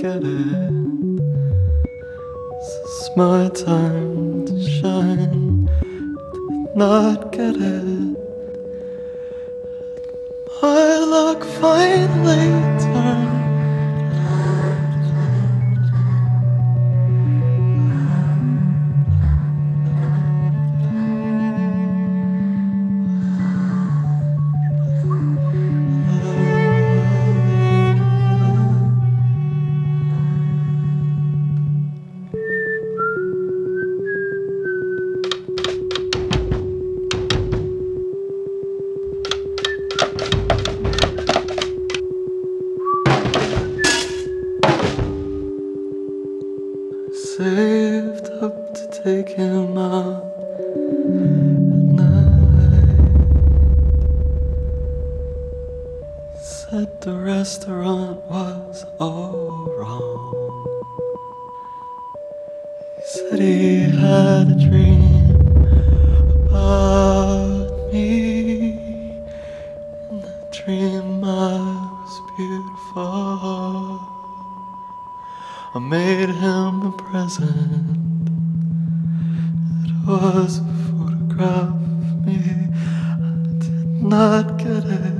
get it. This is my time to shine. Did not get it. My luck finally saved up to take him out at night. Said the restaurant was all wrong. He said he had a dream about me. In the dream I was beautiful. I made him a present. It was a photograph of me. I did not get it.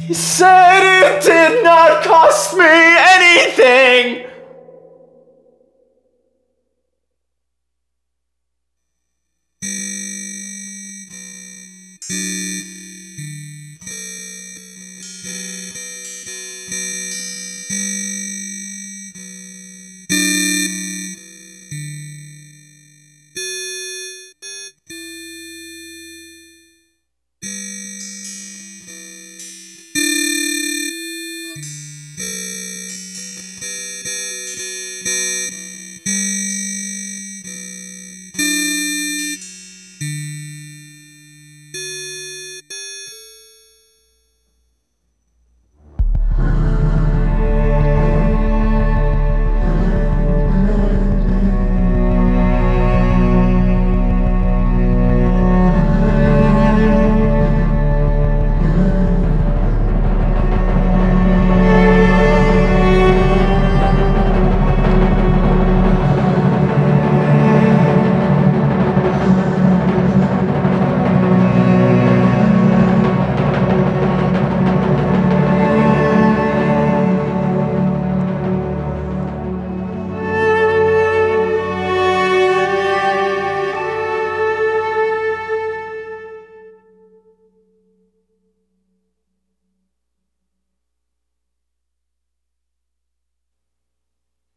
He said it did not cost me anything.